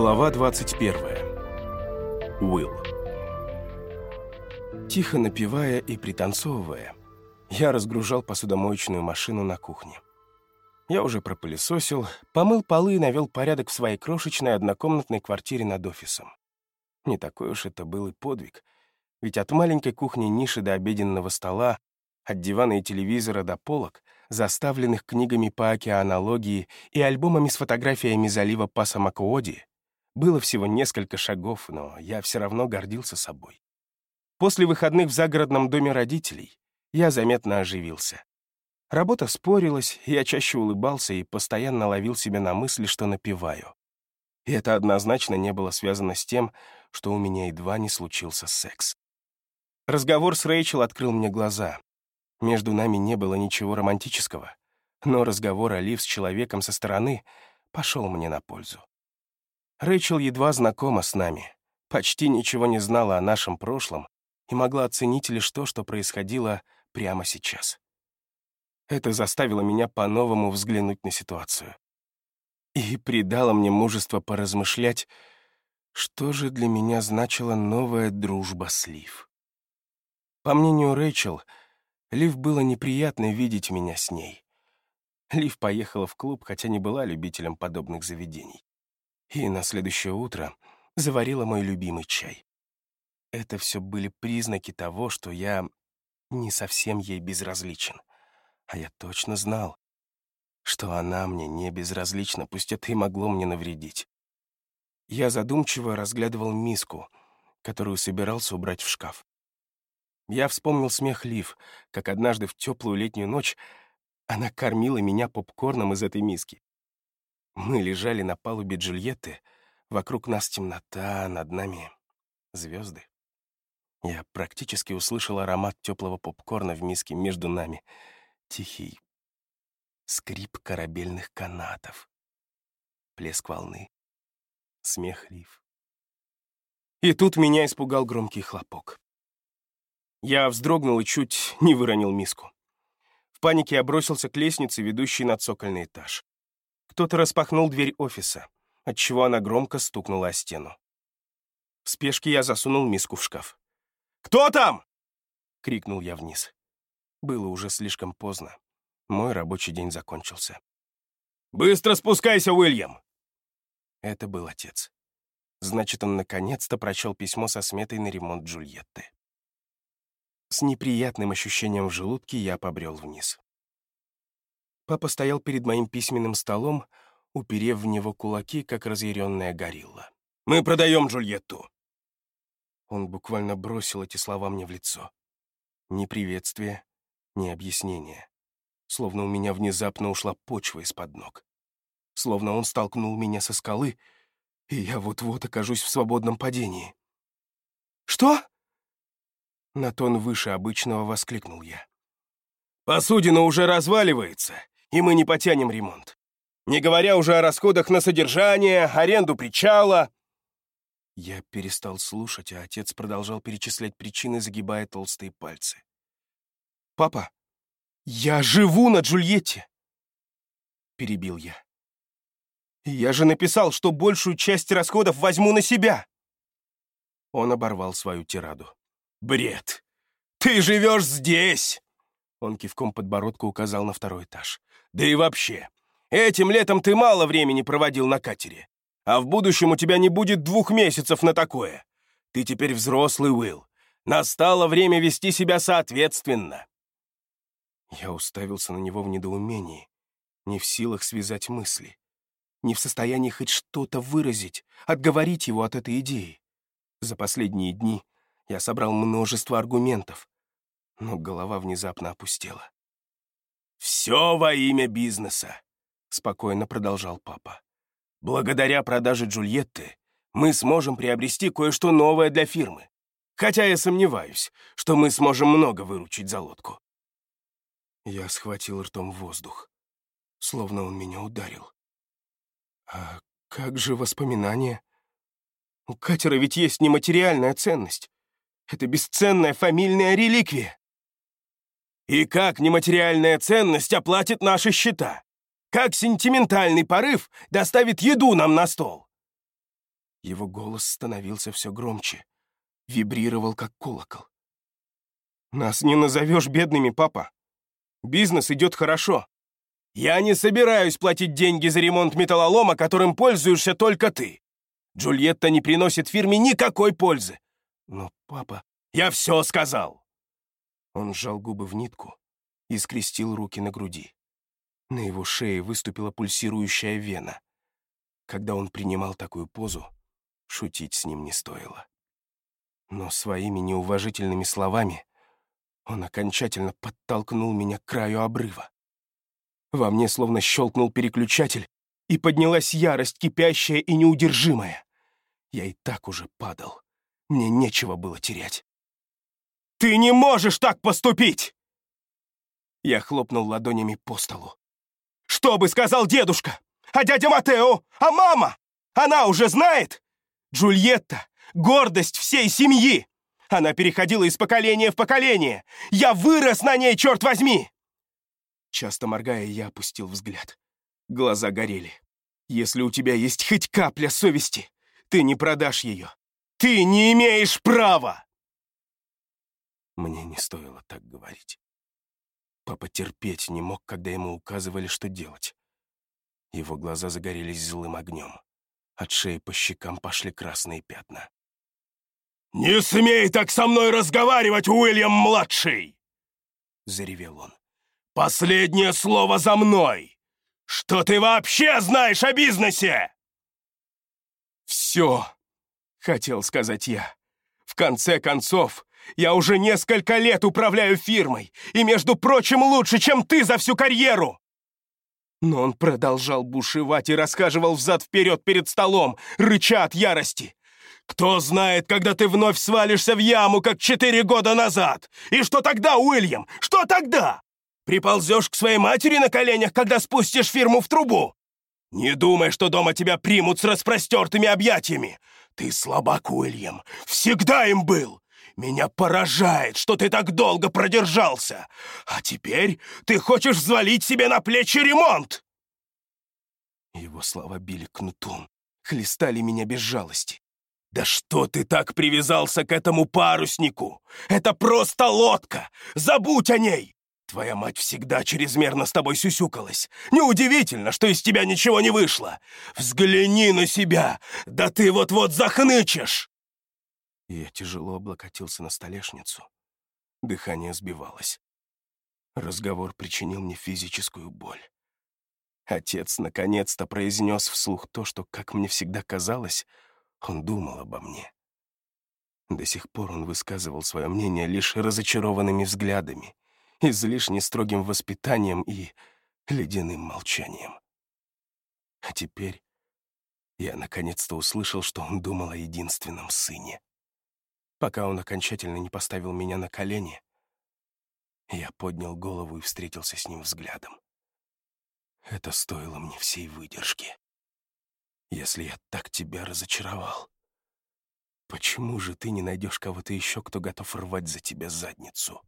Глава 21. Уилл. Тихо напевая и пританцовывая, я разгружал посудомоечную машину на кухне. Я уже пропылесосил, помыл полы и навел порядок в своей крошечной однокомнатной квартире над офисом. Не такой уж это был и подвиг, ведь от маленькой кухни ниши до обеденного стола, от дивана и телевизора до полок, заставленных книгами по океанологии и альбомами с фотографиями залива Пасамакуоди, было всего несколько шагов, но я все равно гордился собой. После выходных в загородном доме родителей я заметно оживился. Работа спорилась, я чаще улыбался и постоянно ловил себя на мысли, что напиваю. И это однозначно не было связано с тем, что у меня едва не случился секс. Разговор с Рэйчел открыл мне глаза. Между нами не было ничего романтического, но разговор о Лив с человеком со стороны пошел мне на пользу. Рэйчел едва знакома с нами, почти ничего не знала о нашем прошлом и могла оценить лишь то, что происходило прямо сейчас. Это заставило меня по-новому взглянуть на ситуацию. И придало мне мужество поразмышлять, что же для меня значила новая дружба с Лив. По мнению Рэйчел, Лив было неприятно видеть меня с ней. Лив поехала в клуб, хотя не была любителем подобных заведений и на следующее утро заварила мой любимый чай. Это все были признаки того, что я не совсем ей безразличен. А я точно знал, что она мне не безразлична, пусть это и могло мне навредить. Я задумчиво разглядывал миску, которую собирался убрать в шкаф. Я вспомнил смех Лив, как однажды в теплую летнюю ночь она кормила меня попкорном из этой миски. Мы лежали на палубе Джульетты, вокруг нас темнота, над нами звезды. Я практически услышал аромат теплого попкорна в миске между нами. Тихий скрип корабельных канатов, плеск волны, смех лив. И тут меня испугал громкий хлопок. Я вздрогнул и чуть не выронил миску. В панике я бросился к лестнице, ведущей на цокольный этаж. Кто-то распахнул дверь офиса, отчего она громко стукнула о стену. В спешке я засунул миску в шкаф. «Кто там?» — крикнул я вниз. Было уже слишком поздно. Мой рабочий день закончился. «Быстро спускайся, Уильям!» Это был отец. Значит, он наконец-то прочел письмо со сметой на ремонт Джульетты. С неприятным ощущением в желудке я побрел вниз. Папа стоял перед моим письменным столом, уперев в него кулаки, как разъяренная горилла. «Мы продаем Джульетту!» Он буквально бросил эти слова мне в лицо. Ни приветствия, ни объяснения. Словно у меня внезапно ушла почва из-под ног. Словно он столкнул меня со скалы, и я вот-вот окажусь в свободном падении. «Что?» На тон выше обычного воскликнул я. «Посудина уже разваливается, и мы не потянем ремонт. Не говоря уже о расходах на содержание, аренду причала». Я перестал слушать, а отец продолжал перечислять причины, загибая толстые пальцы. «Папа, я живу на Джульетте!» Перебил я. «Я же написал, что большую часть расходов возьму на себя!» Он оборвал свою тираду. «Бред! Ты живешь здесь!» Он кивком подбородка указал на второй этаж. «Да и вообще, этим летом ты мало времени проводил на катере, а в будущем у тебя не будет двух месяцев на такое. Ты теперь взрослый, Уилл. Настало время вести себя соответственно». Я уставился на него в недоумении, не в силах связать мысли, не в состоянии хоть что-то выразить, отговорить его от этой идеи. За последние дни я собрал множество аргументов, но голова внезапно опустела. «Все во имя бизнеса», — спокойно продолжал папа. «Благодаря продаже Джульетты мы сможем приобрести кое-что новое для фирмы, хотя я сомневаюсь, что мы сможем много выручить за лодку». Я схватил ртом воздух, словно он меня ударил. «А как же воспоминания? У катера ведь есть нематериальная ценность. Это бесценная фамильная реликвия. И как нематериальная ценность оплатит наши счета? Как сентиментальный порыв доставит еду нам на стол? Его голос становился все громче, вибрировал, как колокол. «Нас не назовешь бедными, папа. Бизнес идет хорошо. Я не собираюсь платить деньги за ремонт металлолома, которым пользуешься только ты. Джульетта не приносит фирме никакой пользы. Но, папа, я все сказал!» Он сжал губы в нитку и скрестил руки на груди. На его шее выступила пульсирующая вена. Когда он принимал такую позу, шутить с ним не стоило. Но своими неуважительными словами он окончательно подтолкнул меня к краю обрыва. Во мне словно щелкнул переключатель, и поднялась ярость, кипящая и неудержимая. Я и так уже падал. Мне нечего было терять. «Ты не можешь так поступить!» Я хлопнул ладонями по столу. «Что бы сказал дедушка? А дядя Матео? А мама? Она уже знает? Джульетта — гордость всей семьи! Она переходила из поколения в поколение! Я вырос на ней, черт возьми!» Часто моргая, я опустил взгляд. Глаза горели. «Если у тебя есть хоть капля совести, ты не продашь ее. Ты не имеешь права!» Мне не стоило так говорить. Папа терпеть не мог, когда ему указывали, что делать. Его глаза загорелись злым огнем. От шеи по щекам пошли красные пятна. «Не смей так со мной разговаривать, Уильям-младший!» — заревел он. «Последнее слово за мной! Что ты вообще знаешь о бизнесе?» «Все!» — хотел сказать я. «В конце концов, я уже несколько лет управляю фирмой, и, между прочим, лучше, чем ты за всю карьеру!» Но он продолжал бушевать и расхаживал взад-вперед перед столом, рыча от ярости. «Кто знает, когда ты вновь свалишься в яму, как четыре года назад? И что тогда, Уильям? Что тогда? Приползешь к своей матери на коленях, когда спустишь фирму в трубу? Не думай, что дома тебя примут с распростертыми объятиями. Ты слабак, Уильям, всегда им был. Меня поражает, что ты так долго продержался. А теперь ты хочешь взвалить себе на плечи ремонт!» Его слова били кнутом, хлестали меня без жалости. «Да что ты так привязался к этому паруснику? Это просто лодка! Забудь о ней! Твоя мать всегда чрезмерно с тобой сюсюкалась. Неудивительно, что из тебя ничего не вышло. Взгляни на себя! Да ты вот-вот захнычешь!» Я тяжело облокотился на столешницу. Дыхание сбивалось. Разговор причинил мне физическую боль. Отец наконец-то произнес вслух то, что, как мне всегда казалось, он думал обо мне. До сих пор он высказывал свое мнение лишь разочарованными взглядами, излишне строгим воспитанием и ледяным молчанием. А теперь я наконец-то услышал, что он думал о единственном сыне. Пока он окончательно не поставил меня на колени, я поднял голову и встретился с ним взглядом. Это стоило мне всей выдержки. Если я так тебя разочаровал, почему же ты не найдешь кого-то еще, кто готов рвать за тебя задницу?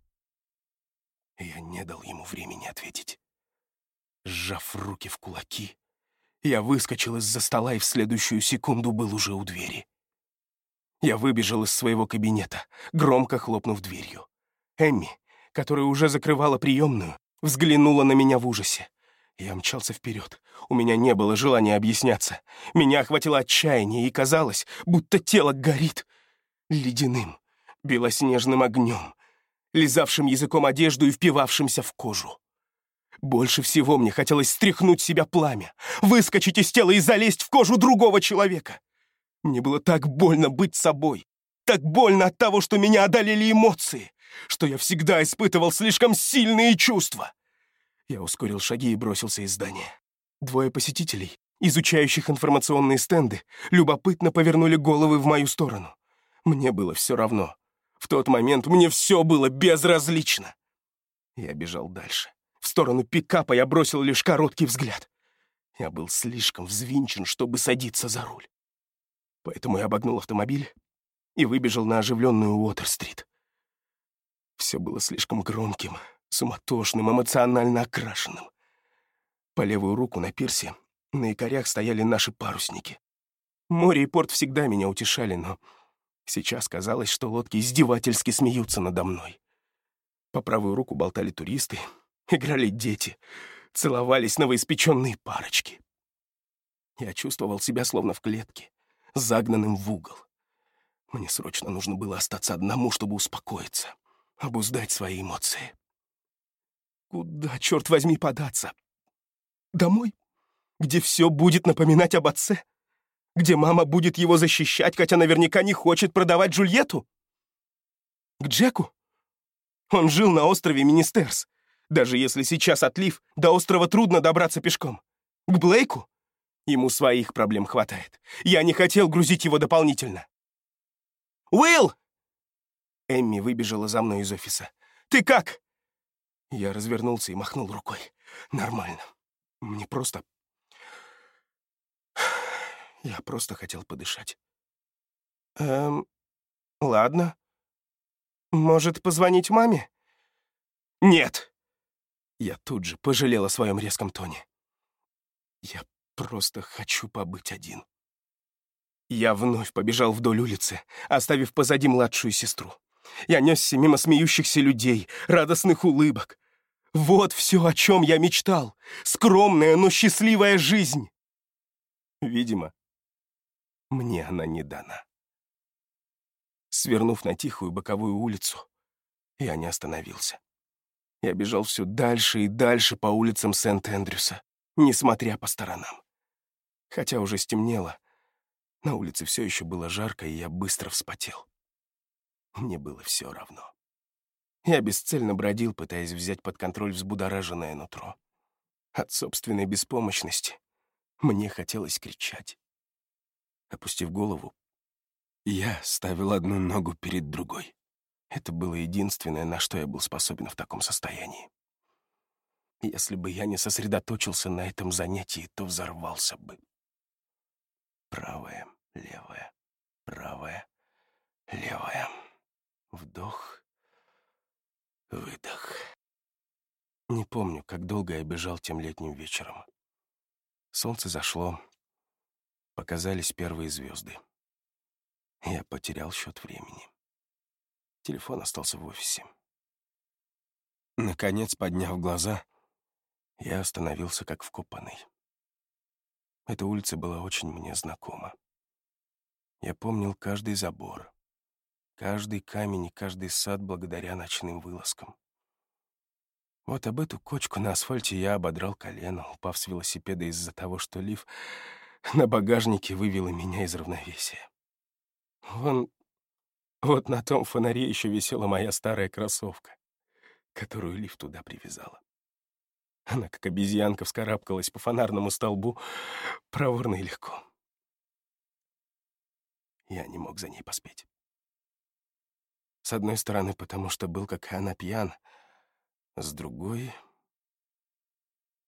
Я не дал ему времени ответить. Сжав руки в кулаки, я выскочил из-за стола и в следующую секунду был уже у двери. Я выбежал из своего кабинета, громко хлопнув дверью. Эмми, которая уже закрывала приемную, взглянула на меня в ужасе. Я мчался вперед. У меня не было желания объясняться. Меня охватило отчаяние, и казалось, будто тело горит ледяным, белоснежным огнем, лизавшим языком одежду и впивавшимся в кожу. Больше всего мне хотелось стряхнуть себя пламя, выскочить из тела и залезть в кожу другого человека. Мне было так больно быть собой, так больно от того, что меня одолели эмоции, что я всегда испытывал слишком сильные чувства. Я ускорил шаги и бросился из здания. Двое посетителей, изучающих информационные стенды, любопытно повернули головы в мою сторону. Мне было все равно. В тот момент мне все было безразлично. Я бежал дальше. В сторону пикапа я бросил лишь короткий взгляд. Я был слишком взвинчен, чтобы садиться за руль. Поэтому я обогнул автомобиль и выбежал на оживленную Уотер-стрит. Все было слишком громким, суматошным, эмоционально окрашенным. По левую руку на пирсе на якорях стояли наши парусники. Море и порт всегда меня утешали, но сейчас казалось, что лодки издевательски смеются надо мной. По правую руку болтали туристы, играли дети, целовались новоиспеченные парочки. Я чувствовал себя словно в клетке, загнанным в угол. Мне срочно нужно было остаться одному, чтобы успокоиться, обуздать свои эмоции. Куда, черт возьми, податься? Домой? Где все будет напоминать об отце? Где мама будет его защищать, хотя наверняка не хочет продавать Джульетту? К Джеку? Он жил на острове Министерс. Даже если сейчас отлив, до острова трудно добраться пешком. К Блейку? Ему своих проблем хватает. Я не хотел грузить его дополнительно. «Уилл!» Эмми выбежала за мной из офиса. «Ты как?» Я развернулся и махнул рукой. «Нормально. Мне просто... Я просто хотел подышать». «Эм... Ладно. Может, позвонить маме?» «Нет!» Я тут же пожалел о своем резком тоне. «Я просто хочу побыть один». Я вновь побежал вдоль улицы, оставив позади младшую сестру. Я несся мимо смеющихся людей, радостных улыбок. Вот все, о чем я мечтал. Скромная, но счастливая жизнь. Видимо, мне она не дана. Свернув на тихую боковую улицу, я не остановился. Я бежал все дальше и дальше по улицам Сент-Эндрюса, несмотря по сторонам. Хотя уже стемнело, на улице все еще было жарко, и я быстро вспотел. Мне было все равно. Я бесцельно бродил, пытаясь взять под контроль взбудораженное нутро. От собственной беспомощности мне хотелось кричать. Опустив голову, я ставил одну ногу перед другой. Это было единственное, на что я был способен в таком состоянии. Если бы я не сосредоточился на этом занятии, то взорвался бы. Правая, левая, правая, левая. Вдох, выдох. Не помню, как долго я бежал тем летним вечером. Солнце зашло, показались первые звезды. Я потерял счет времени. Телефон остался в офисе. Наконец, подняв глаза, я остановился как вкопанный. Эта улица была очень мне знакома. Я помнил каждый забор, каждый камень и каждый сад благодаря ночным вылазкам. Вот об эту кочку на асфальте я ободрал колено, упав с велосипеда из-за того, что лиф на багажнике вывела меня из равновесия. Вон, вот на том фонаре еще висела моя старая кроссовка, которую лифт туда привязала. Она, как обезьянка, вскарабкалась по фонарному столбу проворно и легко. Я не мог за ней поспеть. С одной стороны, потому что был, как она, пьян. С другой,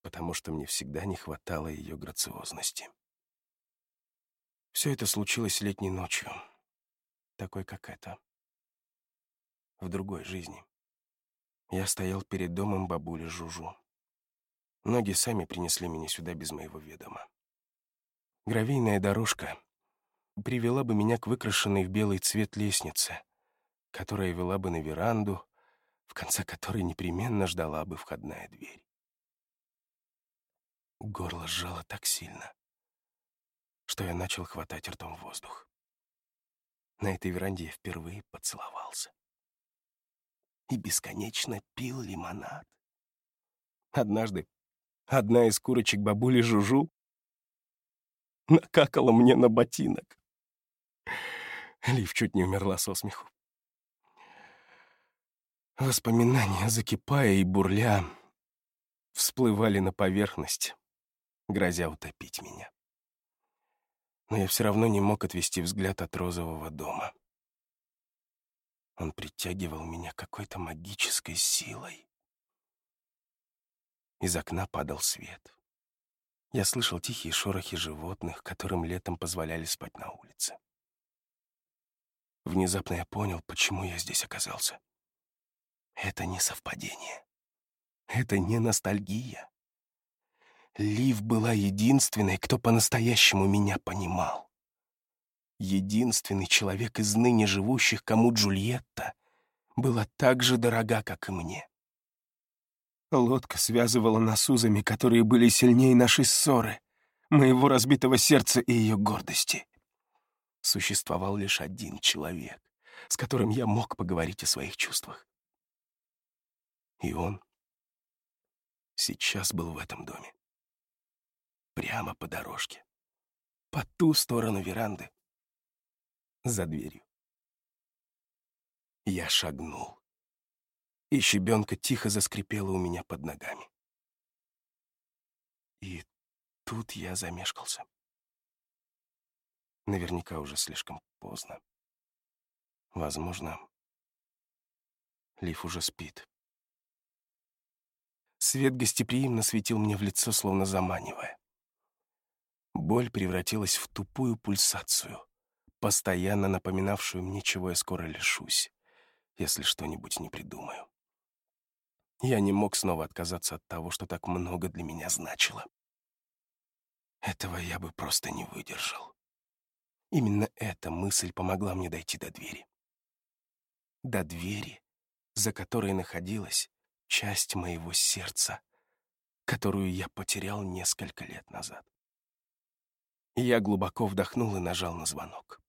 потому что мне всегда не хватало ее грациозности. Все это случилось летней ночью, такой, как эта. В другой жизни. Я стоял перед домом бабули Жужу. Ноги сами принесли меня сюда без моего ведома. Гравийная дорожка привела бы меня к выкрашенной в белый цвет лестнице, которая вела бы на веранду, в конце которой непременно ждала бы входная дверь. Горло сжало так сильно, что я начал хватать ртом воздух. На этой веранде я впервые поцеловался. И бесконечно пил лимонад. Однажды Одна из курочек бабули Жужу накакала мне на ботинок. Лив чуть не умерла со смеху. Воспоминания, закипая и бурля, всплывали на поверхность, грозя утопить меня. Но я все равно не мог отвести взгляд от розового дома. Он притягивал меня какой-то магической силой. Из окна падал свет. Я слышал тихие шорохи животных, которым летом позволяли спать на улице. Внезапно я понял, почему я здесь оказался. Это не совпадение. Это не ностальгия. Лив была единственной, кто по-настоящему меня понимал. единственный человек из ныне живущих, кому Джульетта была так же дорога, как и мне. Лодка связывала нас узами, которые были сильнее нашей ссоры, моего разбитого сердца и ее гордости. Существовал лишь один человек, с которым я мог поговорить о своих чувствах. И он сейчас был в этом доме. Прямо по дорожке. По ту сторону веранды. За дверью. Я шагнул. И щебенка тихо заскрипела у меня под ногами. И тут я замешкался. Наверняка уже слишком поздно. Возможно, Лив уже спит. Свет гостеприимно светил мне в лицо, словно заманивая. Боль превратилась в тупую пульсацию, постоянно напоминавшую мне, чего я скоро лишусь, если что-нибудь не придумаю. Я не мог снова отказаться от того, что так много для меня значило. Этого я бы просто не выдержал. Именно эта мысль помогла мне дойти до двери. До двери, за которой находилась часть моего сердца, которую я потерял несколько лет назад. Я глубоко вдохнул и нажал на звонок.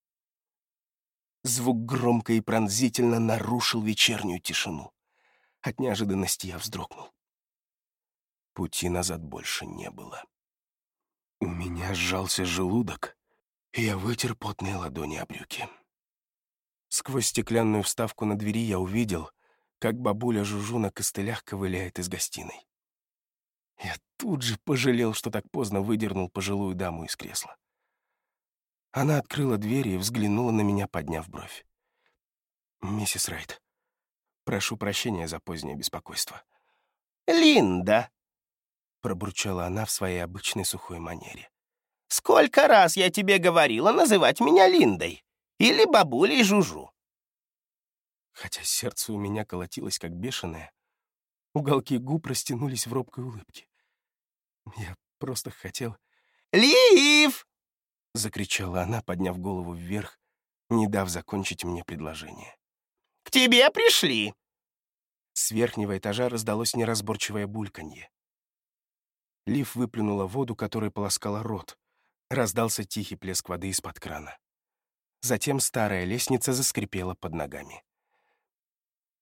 Звук громко и пронзительно нарушил вечернюю тишину. От неожиданности я вздрогнул. Пути назад больше не было. У меня сжался желудок, и я вытер потные ладони о брюки. Сквозь стеклянную вставку на двери я увидел, как бабуля Жужу на костылях ковыляет из гостиной. Я тут же пожалел, что так поздно выдернул пожилую даму из кресла. Она открыла дверь и взглянула на меня, подняв бровь. «Миссис Райт, прошу прощения за позднее беспокойство». «Линда!» — пробурчала она в своей обычной сухой манере. «Сколько раз я тебе говорила называть меня Линдой или бабулей Жужу?» Хотя сердце у меня колотилось как бешеное, уголки губ растянулись в робкой улыбке. Я просто хотел... «Лив!» — закричала она, подняв голову вверх, не дав закончить мне предложение. «К тебе пришли!» С верхнего этажа раздалось неразборчивое бульканье. Лив выплюнула воду, которой полоскала рот. Раздался тихий плеск воды из-под крана. Затем старая лестница заскрипела под ногами.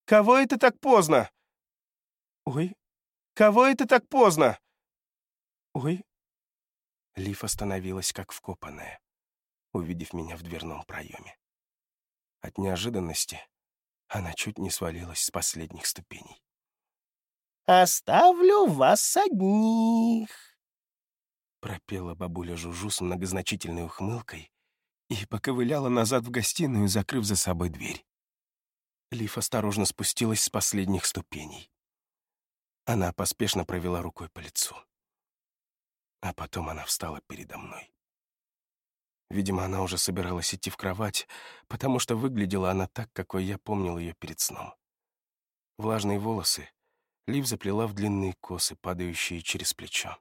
«Кого это так поздно?» «Ой, кого это так поздно?» «Ой». Лив остановилась, как вкопанная, увидев меня в дверном проеме. От неожиданности она чуть не свалилась с последних ступеней. «Оставлю вас одних», — пропела бабуля Жужу с многозначительной ухмылкой и поковыляла назад в гостиную, закрыв за собой дверь. Лив осторожно спустилась с последних ступеней. Она поспешно провела рукой по лицу. А потом она встала передо мной. Видимо, она уже собиралась идти в кровать, потому что выглядела она так, какой я помнил ее перед сном. Влажные волосы Лив заплела в длинные косы, падающие через плечо.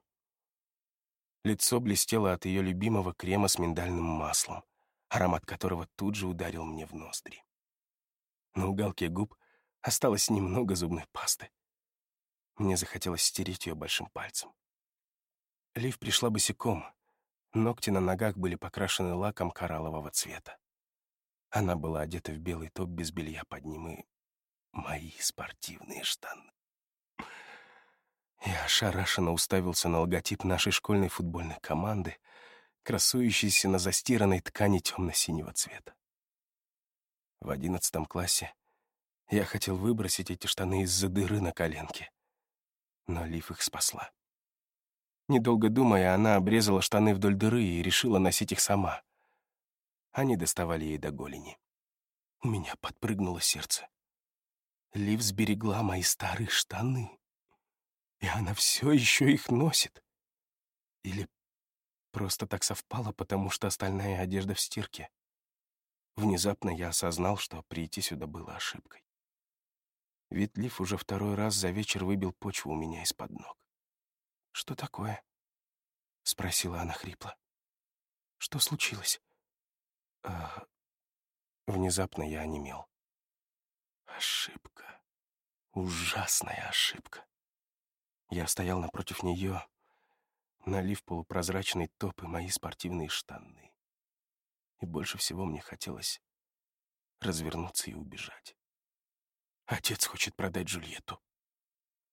Лицо блестело от ее любимого крема с миндальным маслом, аромат которого тут же ударил мне в ноздри. На уголке губ осталось немного зубной пасты. Мне захотелось стереть ее большим пальцем. Лив пришла босиком. Ногти на ногах были покрашены лаком кораллового цвета. Она была одета в белый топ без белья под ним и мои спортивные штаны. Я ошарашенно уставился на логотип нашей школьной футбольной команды, красующийся на застиранной ткани темно-синего цвета. В одиннадцатом классе я хотел выбросить эти штаны из-за дыры на коленке, но Лив их спасла. Недолго думая, она обрезала штаны вдоль дыры и решила носить их сама. Они доставали ей до голени. У меня подпрыгнуло сердце. Лив сберегла мои старые штаны, и она все еще их носит. Или просто так совпало, потому что остальная одежда в стирке. Внезапно я осознал, что прийти сюда было ошибкой. Ведь Лив уже второй раз за вечер выбил почву у меня из-под ног. «Что такое?» — спросила она хрипло. «Что случилось?» А... Внезапно я онемел. Ошибка. Ужасная ошибка. Я стоял напротив нее, налив полупрозрачный топ и мои спортивные штаны. И больше всего мне хотелось развернуться и убежать. Отец хочет продать Джульетту.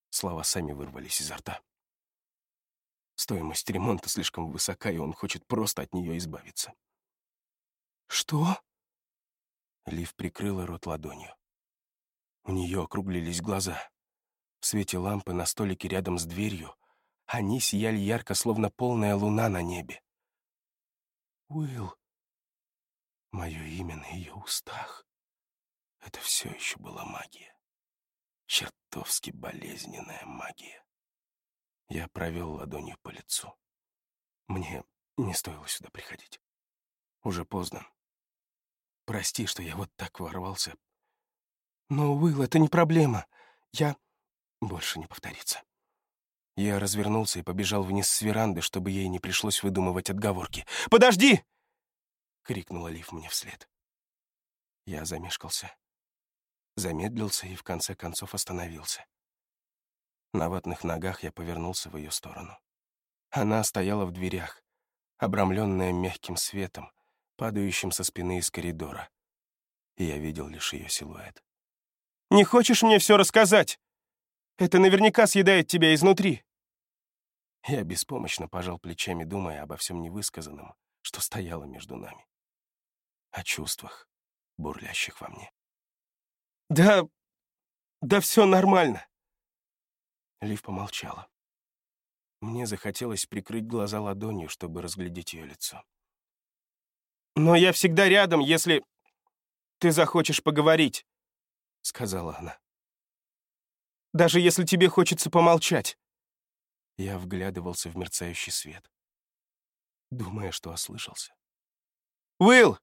Слова сами вырвались изо рта. Стоимость ремонта слишком высока, и он хочет просто от нее избавиться. «Что?» Лив прикрыла рот ладонью. У нее округлились глаза. В свете лампы на столике рядом с дверью они сияли ярко, словно полная луна на небе. Уилл. Мое имя на ее устах. Это все еще была магия. Чертовски болезненная магия. Я провел ладонью по лицу. Мне не стоило сюда приходить. Уже поздно. Прости, что я вот так ворвался. Но, Уилл, это не проблема. Я... Больше не повторится. Я развернулся и побежал вниз с веранды, чтобы ей не пришлось выдумывать отговорки. «Подожди!» — крикнула Лив мне вслед. Я замешкался, замедлился и в конце концов остановился. На ватных ногах я повернулся в ее сторону. Она стояла в дверях, обрамленная мягким светом, падающим со спины из коридора. И я видел лишь ее силуэт. «Не хочешь мне все рассказать? Это наверняка съедает тебя изнутри». Я беспомощно пожал плечами, думая обо всем невысказанном, что стояло между нами. О чувствах, бурлящих во мне. «Да... да все нормально». Лив помолчала. Мне захотелось прикрыть глаза ладонью, чтобы разглядеть ее лицо. «Но я всегда рядом, если ты захочешь поговорить», — сказала она. «Даже если тебе хочется помолчать». Я вглядывался в мерцающий свет, думая, что ослышался. «Уилл!»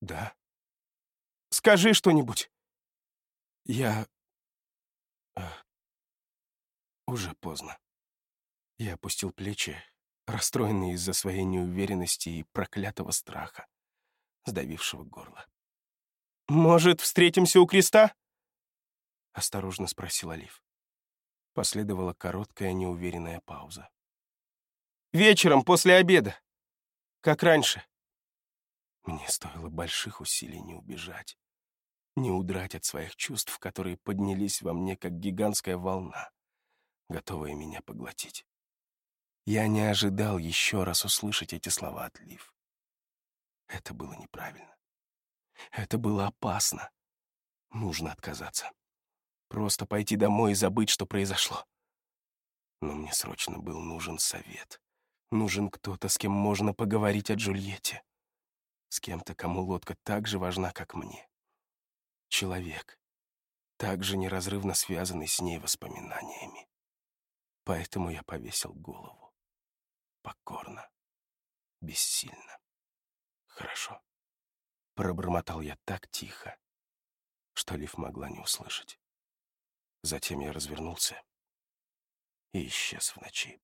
«Да?» «Скажи что-нибудь». Я... Уже поздно. Я опустил плечи, расстроенный из-за своей неуверенности и проклятого страха, сдавившего горло. «Может, встретимся у креста?» — осторожно спросил Олив. Последовала короткая неуверенная пауза. «Вечером, после обеда. Как раньше». Мне стоило больших усилий не убежать не удрать от своих чувств, которые поднялись во мне, как гигантская волна, готовая меня поглотить. Я не ожидал еще раз услышать эти слова от Лив. Это было неправильно. Это было опасно. Нужно отказаться. Просто пойти домой и забыть, что произошло. Но мне срочно был нужен совет. Нужен кто-то, с кем можно поговорить о Джульетте. С кем-то, кому лодка так же важна, как мне человек, также неразрывно связанный с ней воспоминаниями. Поэтому я повесил голову. Покорно, бессильно. Хорошо. Пробормотал я так тихо, что Лив могла не услышать. Затем я развернулся и исчез в ночи.